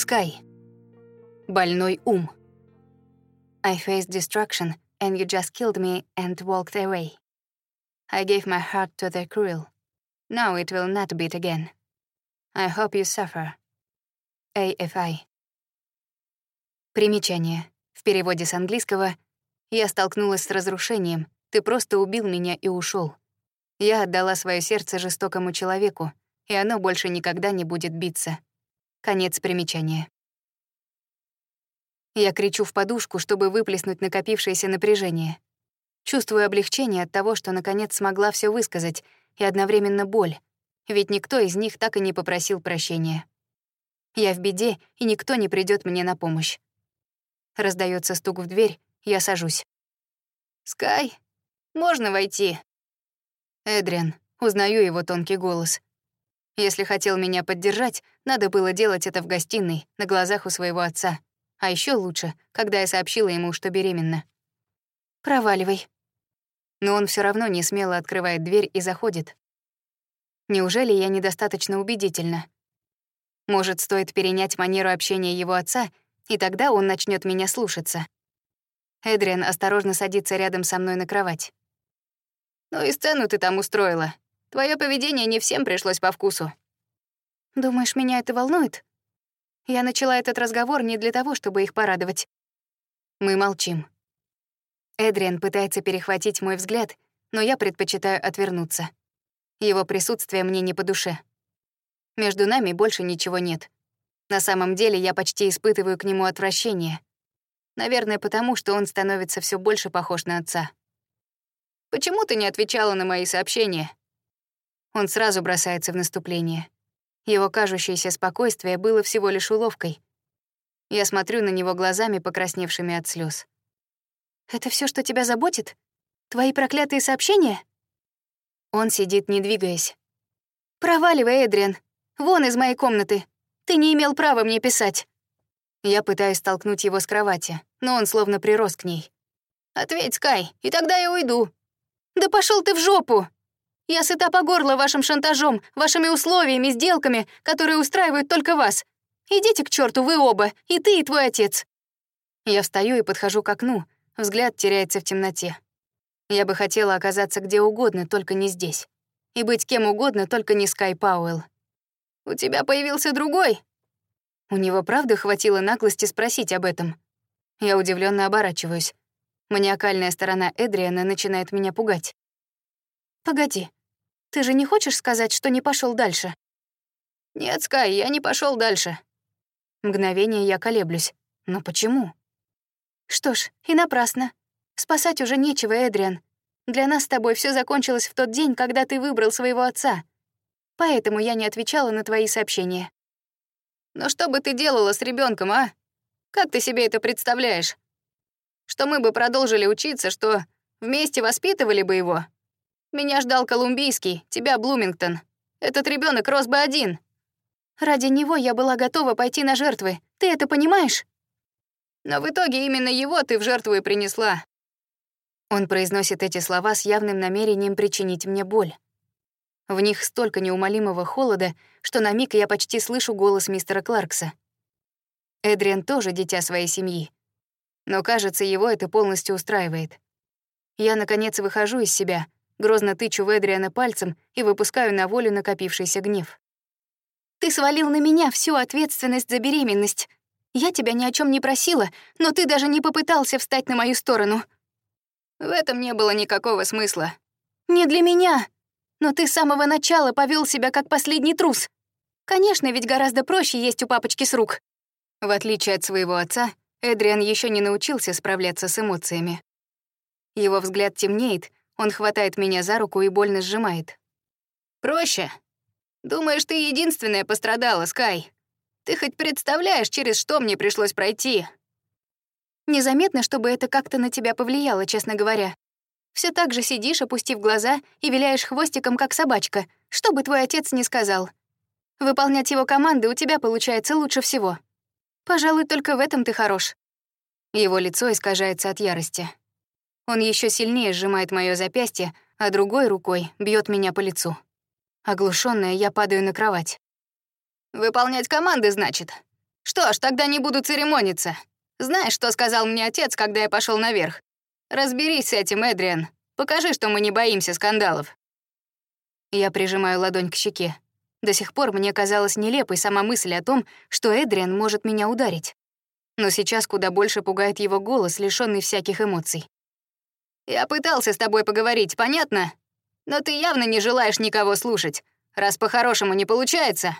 Скай. Больной ум. I faced destruction, and you just killed me and walked away. I gave my heart to the cruel. Now it will not beat again. I hope you suffer. AFI. Примечание. В переводе с английского «Я столкнулась с разрушением, ты просто убил меня и ушел. Я отдала свое сердце жестокому человеку, и оно больше никогда не будет биться. Конец примечания. Я кричу в подушку, чтобы выплеснуть накопившееся напряжение. Чувствую облегчение от того, что наконец смогла все высказать, и одновременно боль, ведь никто из них так и не попросил прощения. Я в беде, и никто не придет мне на помощь. Раздается стук в дверь, я сажусь. «Скай, можно войти?» Эдриан, узнаю его тонкий голос. Если хотел меня поддержать, надо было делать это в гостиной, на глазах у своего отца. А еще лучше, когда я сообщила ему, что беременна. «Проваливай». Но он все равно не смело открывает дверь и заходит. Неужели я недостаточно убедительна? Может, стоит перенять манеру общения его отца, и тогда он начнет меня слушаться. Эдриан осторожно садится рядом со мной на кровать. «Ну и сцену ты там устроила. Твое поведение не всем пришлось по вкусу. Думаешь, меня это волнует? Я начала этот разговор не для того, чтобы их порадовать. Мы молчим. Эдриан пытается перехватить мой взгляд, но я предпочитаю отвернуться. Его присутствие мне не по душе. Между нами больше ничего нет. На самом деле я почти испытываю к нему отвращение. Наверное, потому что он становится все больше похож на отца. «Почему ты не отвечала на мои сообщения?» Он сразу бросается в наступление. Его кажущееся спокойствие было всего лишь уловкой. Я смотрю на него глазами, покрасневшими от слез. «Это все, что тебя заботит? Твои проклятые сообщения?» Он сидит, не двигаясь. «Проваливай, Эдриан. Вон из моей комнаты. Ты не имел права мне писать». Я пытаюсь столкнуть его с кровати, но он словно прирос к ней. «Ответь, Скай, и тогда я уйду». «Да пошел ты в жопу!» Я сыта по горло вашим шантажом, вашими условиями, сделками, которые устраивают только вас. Идите к черту вы оба, и ты, и твой отец». Я встаю и подхожу к окну. Взгляд теряется в темноте. Я бы хотела оказаться где угодно, только не здесь. И быть кем угодно, только не Скай Пауэлл. «У тебя появился другой?» У него правда хватило наглости спросить об этом. Я удивленно оборачиваюсь. Маниакальная сторона Эдриана начинает меня пугать. «Погоди, ты же не хочешь сказать, что не пошел дальше? Нет, Скай, я не пошел дальше. Мгновение я колеблюсь. Но почему? Что ж, и напрасно. Спасать уже нечего, Эдриан. Для нас с тобой все закончилось в тот день, когда ты выбрал своего отца. Поэтому я не отвечала на твои сообщения. Но что бы ты делала с ребенком, а? Как ты себе это представляешь? Что мы бы продолжили учиться, что вместе воспитывали бы его, меня ждал Колумбийский, тебя Блумингтон. Этот ребенок рос бы один. Ради него я была готова пойти на жертвы. Ты это понимаешь? Но в итоге именно его ты в жертву и принесла. Он произносит эти слова с явным намерением причинить мне боль. В них столько неумолимого холода, что на миг я почти слышу голос мистера Кларкса. Эдриан тоже дитя своей семьи. Но, кажется, его это полностью устраивает. Я, наконец, выхожу из себя — Грозно тычу в Эдриана пальцем и выпускаю на волю накопившийся гнев. «Ты свалил на меня всю ответственность за беременность. Я тебя ни о чем не просила, но ты даже не попытался встать на мою сторону». В этом не было никакого смысла. «Не для меня. Но ты с самого начала повел себя как последний трус. Конечно, ведь гораздо проще есть у папочки с рук». В отличие от своего отца, Эдриан еще не научился справляться с эмоциями. Его взгляд темнеет, он хватает меня за руку и больно сжимает. «Проще. Думаешь, ты единственная пострадала, Скай? Ты хоть представляешь, через что мне пришлось пройти?» Незаметно, чтобы это как-то на тебя повлияло, честно говоря. Все так же сидишь, опустив глаза, и виляешь хвостиком, как собачка, что бы твой отец ни сказал. Выполнять его команды у тебя получается лучше всего. Пожалуй, только в этом ты хорош. Его лицо искажается от ярости. Он еще сильнее сжимает мое запястье, а другой рукой бьет меня по лицу. Оглушенная, я падаю на кровать. «Выполнять команды, значит? Что ж, тогда не буду церемониться. Знаешь, что сказал мне отец, когда я пошел наверх? Разберись с этим, Эдриан. Покажи, что мы не боимся скандалов. Я прижимаю ладонь к щеке. До сих пор мне казалась нелепой сама мысль о том, что Эдриан может меня ударить. Но сейчас куда больше пугает его голос, лишённый всяких эмоций. «Я пытался с тобой поговорить, понятно? Но ты явно не желаешь никого слушать, раз по-хорошему не получается».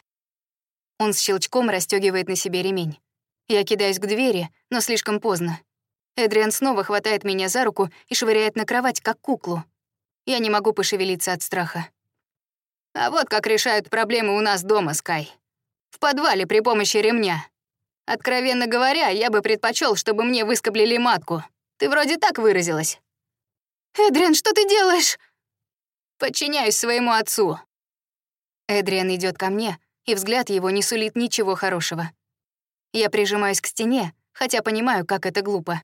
Он с щелчком расстёгивает на себе ремень. Я кидаюсь к двери, но слишком поздно. Эдриан снова хватает меня за руку и швыряет на кровать, как куклу. Я не могу пошевелиться от страха. А вот как решают проблемы у нас дома, Скай. В подвале при помощи ремня. Откровенно говоря, я бы предпочел, чтобы мне выскоблили матку. Ты вроде так выразилась. Эдриан, что ты делаешь? Подчиняюсь своему отцу. Эдриан идет ко мне, и взгляд его не сулит ничего хорошего. Я прижимаюсь к стене, хотя понимаю, как это глупо.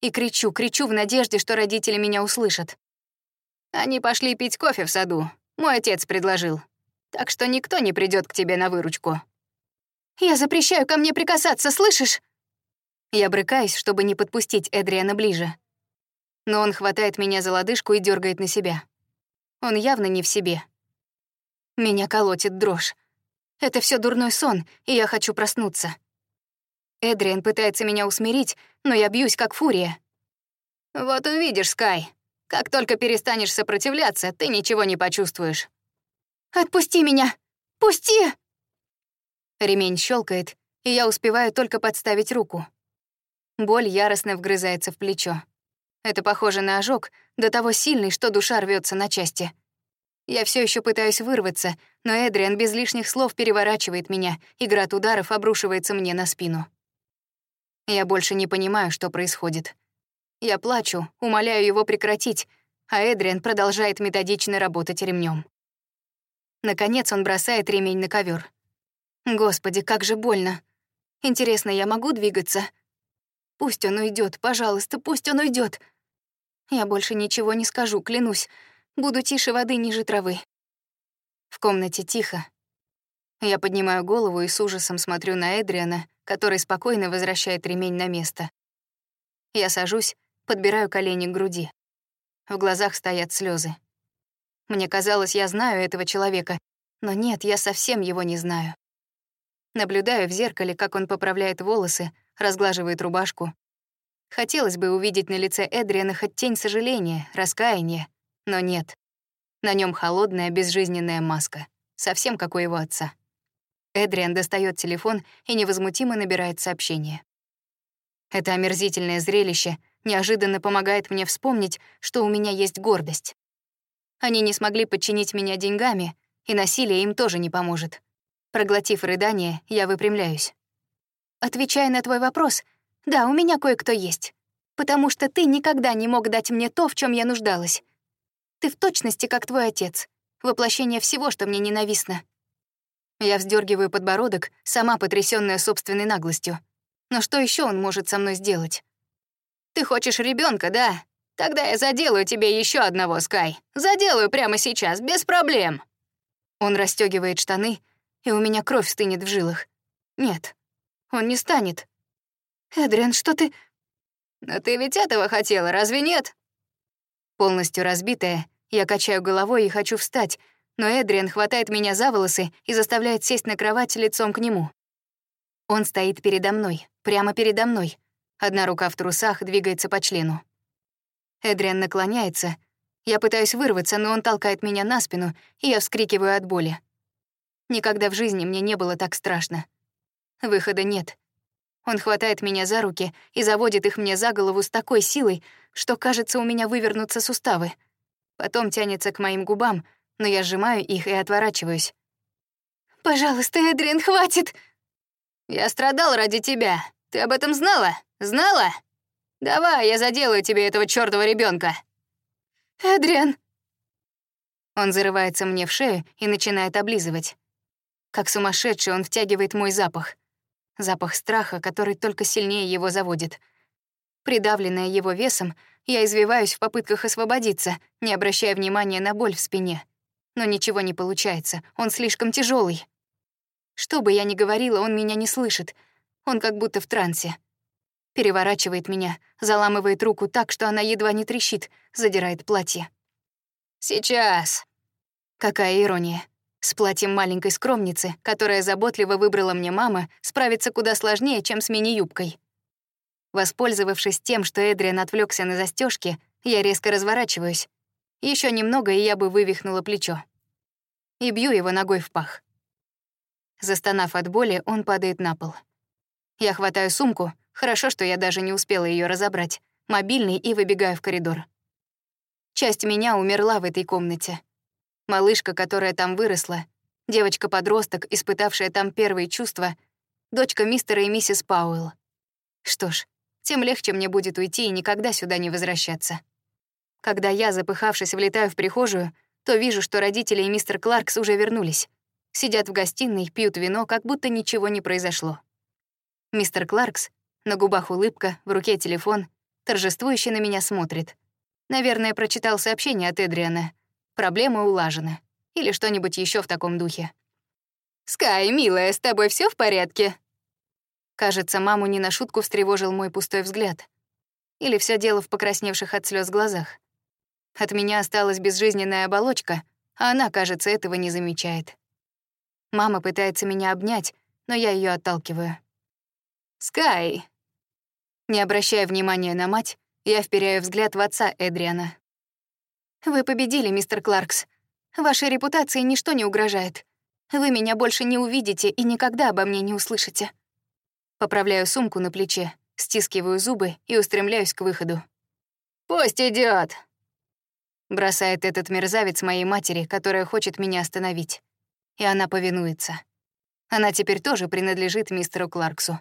И кричу, кричу в надежде, что родители меня услышат. Они пошли пить кофе в саду, мой отец предложил. Так что никто не придет к тебе на выручку. Я запрещаю ко мне прикасаться, слышишь? Я брыкаюсь, чтобы не подпустить Эдриана ближе. Но он хватает меня за лодыжку и дергает на себя. Он явно не в себе. Меня колотит дрожь. Это все дурной сон, и я хочу проснуться. Эдриан пытается меня усмирить, но я бьюсь как фурия. «Вот увидишь, Скай. Как только перестанешь сопротивляться, ты ничего не почувствуешь. «Отпусти меня! Пусти!» Ремень щелкает, и я успеваю только подставить руку. Боль яростно вгрызается в плечо. Это похоже на ожог, до того сильный, что душа рвется на части. Я все еще пытаюсь вырваться, но Эдриан без лишних слов переворачивает меня, и град ударов обрушивается мне на спину. Я больше не понимаю, что происходит. Я плачу, умоляю его прекратить, а Эдриан продолжает методично работать ремнем. Наконец он бросает ремень на ковер. Господи, как же больно. Интересно, я могу двигаться? Пусть он уйдет, пожалуйста, пусть он уйдет. Я больше ничего не скажу, клянусь. Буду тише воды ниже травы. В комнате тихо. Я поднимаю голову и с ужасом смотрю на Эдриана, который спокойно возвращает ремень на место. Я сажусь, подбираю колени к груди. В глазах стоят слезы. Мне казалось, я знаю этого человека, но нет, я совсем его не знаю. Наблюдаю в зеркале, как он поправляет волосы, разглаживает рубашку. Хотелось бы увидеть на лице Эдриана хоть тень сожаления, раскаяния, но нет. На нем холодная, безжизненная маска, совсем как у его отца. Эдриан достает телефон и невозмутимо набирает сообщение. Это омерзительное зрелище неожиданно помогает мне вспомнить, что у меня есть гордость. Они не смогли подчинить меня деньгами, и насилие им тоже не поможет. Проглотив рыдание, я выпрямляюсь. Отвечая на твой вопрос, да, у меня кое-кто есть. Потому что ты никогда не мог дать мне то, в чем я нуждалась. Ты в точности как твой отец, воплощение всего, что мне ненавистно. Я вздергиваю подбородок, сама потрясённая собственной наглостью. Но что еще он может со мной сделать? Ты хочешь ребенка, да? Тогда я заделаю тебе еще одного, Скай. Заделаю прямо сейчас, без проблем. Он расстегивает штаны, и у меня кровь стынет в жилах. Нет, он не станет. Эдриан, что ты... Но ты ведь этого хотела, разве нет? Полностью разбитая, я качаю головой и хочу встать, но Эдриан хватает меня за волосы и заставляет сесть на кровать лицом к нему. Он стоит передо мной, прямо передо мной, Одна рука в трусах двигается по члену. Эдриан наклоняется. Я пытаюсь вырваться, но он толкает меня на спину, и я вскрикиваю от боли. Никогда в жизни мне не было так страшно. Выхода нет. Он хватает меня за руки и заводит их мне за голову с такой силой, что, кажется, у меня вывернутся суставы. Потом тянется к моим губам, но я сжимаю их и отворачиваюсь. «Пожалуйста, Эдриан, хватит!» «Я страдал ради тебя. Ты об этом знала?» Знала? Давай, я заделаю тебе этого чёртова ребёнка. Эдриан. Он зарывается мне в шею и начинает облизывать. Как сумасшедший он втягивает мой запах. Запах страха, который только сильнее его заводит. Придавленная его весом, я извиваюсь в попытках освободиться, не обращая внимания на боль в спине. Но ничего не получается, он слишком тяжелый. Что бы я ни говорила, он меня не слышит — Он как будто в трансе. Переворачивает меня, заламывает руку так, что она едва не трещит, задирает платье. «Сейчас!» Какая ирония. С платьем маленькой скромницы, которая заботливо выбрала мне мама, справиться куда сложнее, чем с мини-юбкой. Воспользовавшись тем, что Эдриан отвлекся на застежки, я резко разворачиваюсь. Еще немного, и я бы вывихнула плечо. И бью его ногой в пах. Застонав от боли, он падает на пол. Я хватаю сумку, хорошо, что я даже не успела ее разобрать, мобильный и выбегаю в коридор. Часть меня умерла в этой комнате. Малышка, которая там выросла, девочка-подросток, испытавшая там первые чувства, дочка мистера и миссис Пауэлл. Что ж, тем легче мне будет уйти и никогда сюда не возвращаться. Когда я, запыхавшись, влетаю в прихожую, то вижу, что родители и мистер Кларкс уже вернулись. Сидят в гостиной, пьют вино, как будто ничего не произошло. Мистер Кларкс, на губах улыбка, в руке телефон, торжествующе на меня смотрит. Наверное, прочитал сообщение от Эдриана. Проблема улажена. Или что-нибудь еще в таком духе. «Скай, милая, с тобой все в порядке?» Кажется, маму не на шутку встревожил мой пустой взгляд. Или все дело в покрасневших от слез глазах. От меня осталась безжизненная оболочка, а она, кажется, этого не замечает. Мама пытается меня обнять, но я ее отталкиваю. «Скай!» Не обращая внимания на мать, я вперяю взгляд в отца Эдриана. «Вы победили, мистер Кларкс. Вашей репутации ничто не угрожает. Вы меня больше не увидите и никогда обо мне не услышите». Поправляю сумку на плече, стискиваю зубы и устремляюсь к выходу. «Пусть идет, бросает этот мерзавец моей матери, которая хочет меня остановить. И она повинуется. Она теперь тоже принадлежит мистеру Кларксу.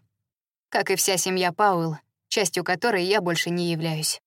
Как и вся семья Пауэлл, частью которой я больше не являюсь.